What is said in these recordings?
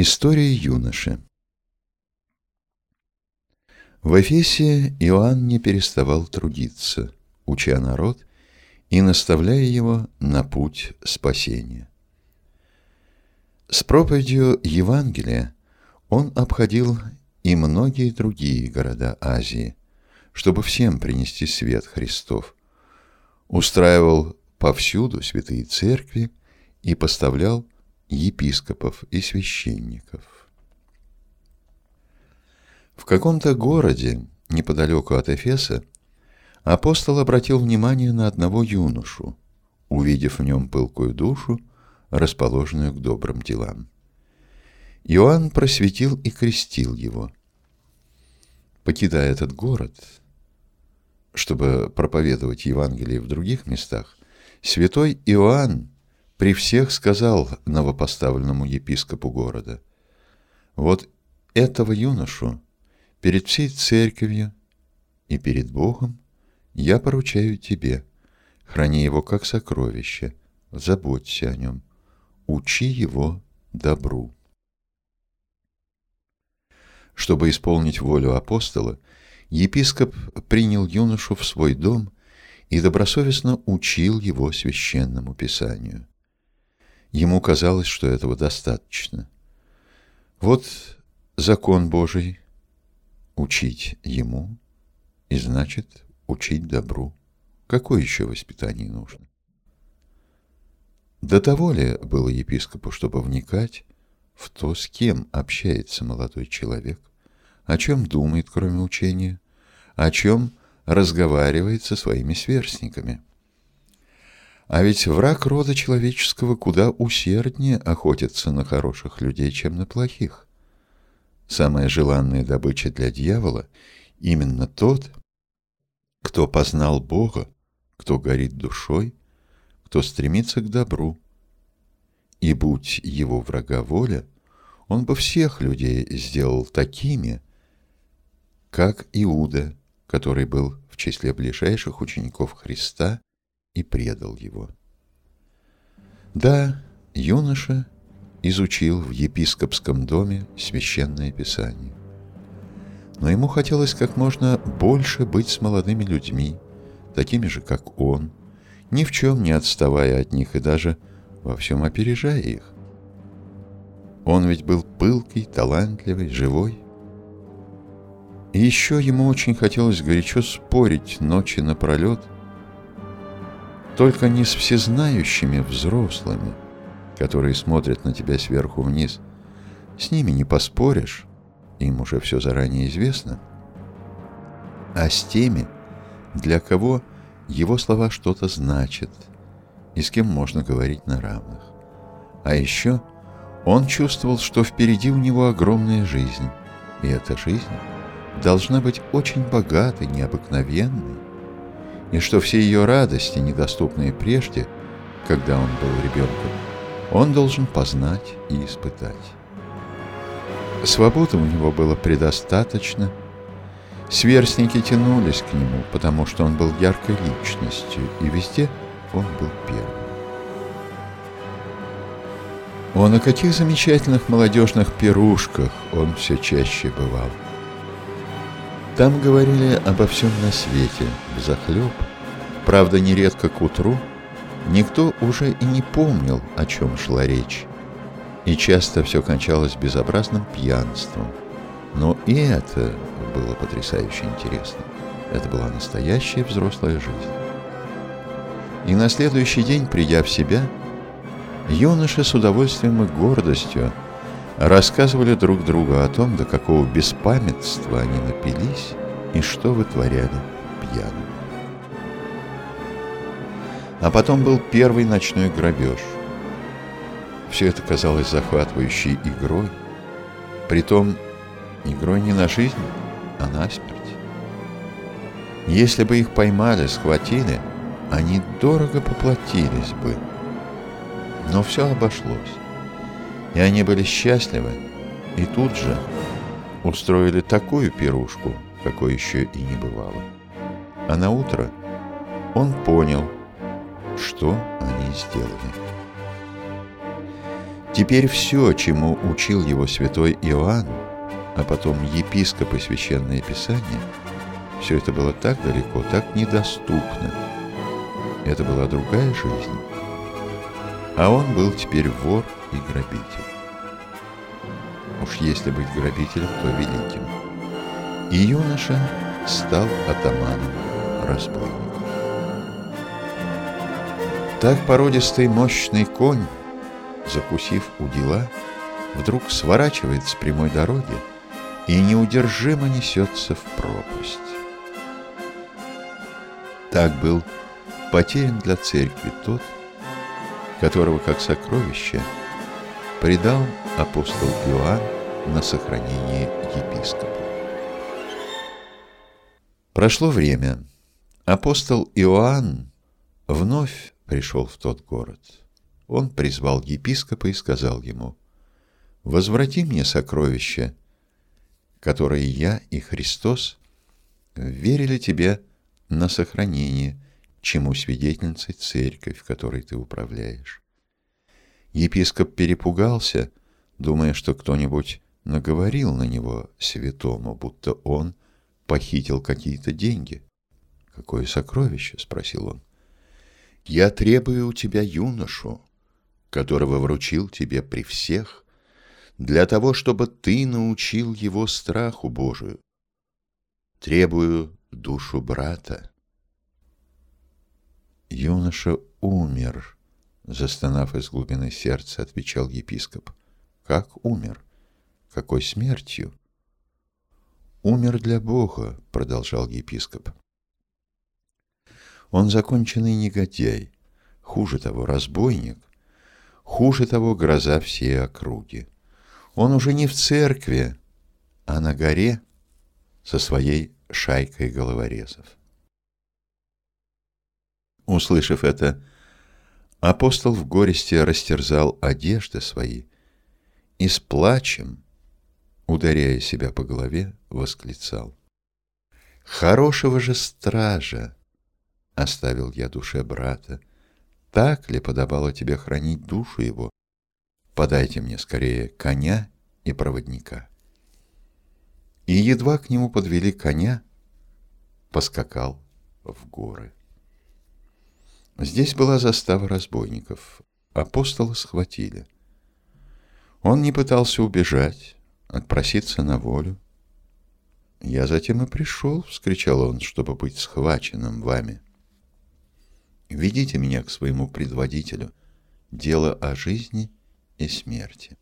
История юноши В Эфесе Иоанн не переставал трудиться, уча народ и наставляя его на путь спасения. С проповедью Евангелия он обходил и многие другие города Азии, чтобы всем принести свет Христов, устраивал повсюду святые церкви и поставлял епископов и священников. В каком-то городе, неподалеку от Эфеса, апостол обратил внимание на одного юношу, увидев в нем пылкую душу, расположенную к добрым делам. Иоанн просветил и крестил его. Покидая этот город, чтобы проповедовать Евангелие в других местах, святой Иоанн при всех сказал новопоставленному епископу города, «Вот этого юношу перед всей церковью и перед Богом я поручаю тебе, храни его как сокровище, заботься о нем, учи его добру». Чтобы исполнить волю апостола, епископ принял юношу в свой дом и добросовестно учил его священному писанию. Ему казалось, что этого достаточно. Вот закон Божий — учить ему, и значит учить добру. Какое еще воспитание нужно? До того ли было епископу, чтобы вникать в то, с кем общается молодой человек, о чем думает, кроме учения, о чем разговаривает со своими сверстниками. А ведь враг рода человеческого куда усерднее охотится на хороших людей, чем на плохих. Самая желанная добыча для дьявола именно тот, кто познал Бога, кто горит душой, кто стремится к добру. И будь его врага воля, он бы всех людей сделал такими, как Иуда, который был в числе ближайших учеников Христа и предал его. Да, юноша изучил в епископском доме священное писание. Но ему хотелось как можно больше быть с молодыми людьми, такими же, как он, ни в чем не отставая от них и даже во всем опережая их. Он ведь был пылкий, талантливый, живой, и еще ему очень хотелось горячо спорить ночи напролет, только не с всезнающими взрослыми, которые смотрят на тебя сверху вниз. С ними не поспоришь, им уже все заранее известно, а с теми, для кого его слова что-то значат, и с кем можно говорить на равных. А еще он чувствовал, что впереди у него огромная жизнь, и эта жизнь — должна быть очень богатой, необыкновенной, и что все ее радости, недоступные прежде, когда он был ребенком, он должен познать и испытать. Свободы у него было предостаточно, сверстники тянулись к нему, потому что он был яркой личностью, и везде он был первым. О, на каких замечательных молодежных пирушках он все чаще бывал. Там говорили обо всем на свете, взахлеб. Правда, нередко к утру никто уже и не помнил, о чем шла речь. И часто все кончалось безобразным пьянством. Но и это было потрясающе интересно. Это была настоящая взрослая жизнь. И на следующий день, придя в себя, юноши с удовольствием и гордостью рассказывали друг другу о том, до какого беспамятства они напились и что вытворяли пьяными. А потом был первый ночной грабеж. Все это казалось захватывающей игрой, притом игрой не на жизнь, а на смерть. Если бы их поймали, схватили, они дорого поплатились бы. Но все обошлось. И они были счастливы, и тут же устроили такую пирушку, какой еще и не бывало. А на утро он понял, что они сделали. Теперь все, чему учил его святой Иоанн, а потом епископ и священное писание, все это было так далеко, так недоступно. Это была другая жизнь. А он был теперь вор и грабитель. Уж если быть грабителем, то великим. И юноша стал атаманом разбойников. Так породистый мощный конь закусив у дела, вдруг сворачивает с прямой дороги и неудержимо несется в пропасть. Так был потерян для церкви тот, которого как сокровище предал апостол Иоанн на сохранение епископу. Прошло время. Апостол Иоанн вновь пришел в тот город он призвал епископа и сказал ему, «Возврати мне сокровища, которые я и Христос верили тебе на сохранение, чему свидетельницей церковь, которой ты управляешь». Епископ перепугался, думая, что кто-нибудь наговорил на него святому, будто он похитил какие-то деньги. «Какое сокровище?» — спросил он. «Я требую у тебя юношу, которого вручил тебе при всех, для того, чтобы ты научил его страху Божию. Требую душу брата. Юноша умер, застонав из глубины сердца, отвечал епископ. Как умер? Какой смертью? Умер для Бога, продолжал епископ. Он законченный негодяй, хуже того, разбойник, Хуже того, гроза все округи. Он уже не в церкви, а на горе со своей шайкой головорезов. Услышав это, апостол в горести растерзал одежды свои и с плачем, ударяя себя по голове, восклицал. «Хорошего же стража оставил я душе брата, так ли подобало тебе хранить душу его? Подайте мне скорее коня и проводника. И едва к нему подвели коня, поскакал в горы. Здесь была застава разбойников. Апостола схватили. Он не пытался убежать, отпроситься на волю. «Я затем и пришел», — вскричал он, — «чтобы быть схваченным вами». Ведите меня к своему предводителю. Дело о жизни и смерти.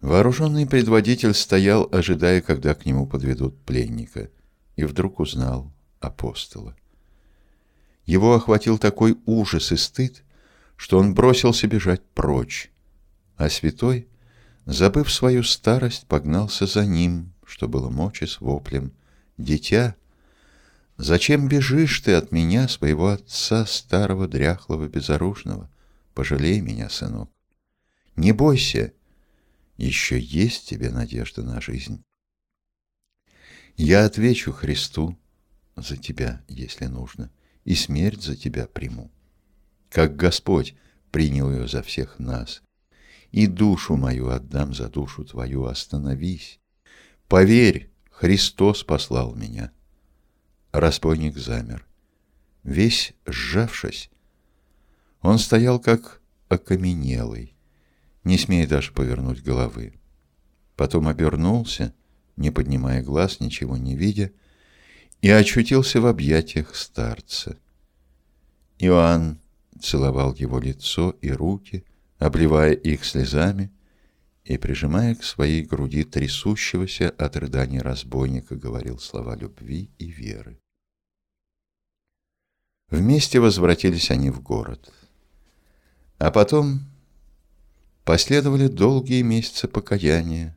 Вооруженный предводитель стоял, ожидая, когда к нему подведут пленника, и вдруг узнал апостола. Его охватил такой ужас и стыд, что он бросился бежать прочь, а святой, забыв свою старость, погнался за ним, что было мочи с воплем. «Дитя, Зачем бежишь ты от меня, своего отца, старого, дряхлого, безоружного? Пожалей меня, сынок. Не бойся, еще есть тебе надежда на жизнь. Я отвечу Христу за тебя, если нужно, и смерть за тебя приму. Как Господь принял ее за всех нас. И душу мою отдам за душу твою, остановись. Поверь, Христос послал меня. Разбойник замер. Весь сжавшись, он стоял как окаменелый, не смея даже повернуть головы. Потом обернулся, не поднимая глаз, ничего не видя, и очутился в объятиях старца. Иоанн целовал его лицо и руки, обливая их слезами, и, прижимая к своей груди трясущегося от рыданий разбойника, говорил слова любви и веры. Вместе возвратились они в город. А потом последовали долгие месяцы покаяния,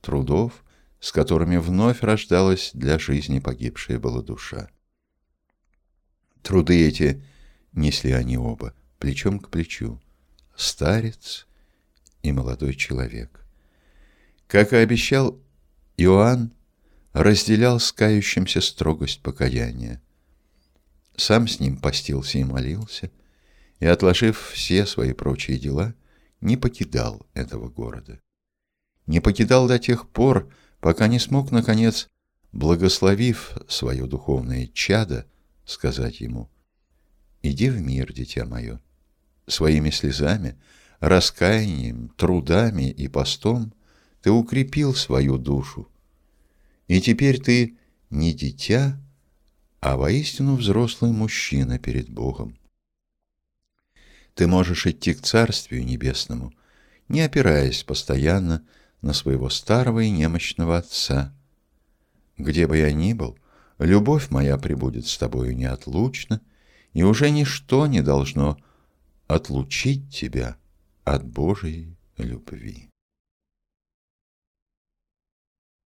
трудов, с которыми вновь рождалась для жизни погибшая была душа. Труды эти несли они оба, плечом к плечу, старец и молодой человек. Как и обещал, Иоанн разделял с кающимся строгость покаяния. Сам с ним постился и молился, и, отложив все свои прочие дела, не покидал этого города. Не покидал до тех пор, пока не смог, наконец, благословив свое духовное чадо, сказать ему «Иди в мир, дитя мое». Своими слезами, раскаянием, трудами и постом ты укрепил свою душу. И теперь ты не дитя, а воистину взрослый мужчина перед Богом. Ты можешь идти к Царствию Небесному, не опираясь постоянно на своего старого и немощного отца. Где бы я ни был, любовь моя пребудет с тобою неотлучно, и уже ничто не должно отлучить тебя от Божией любви.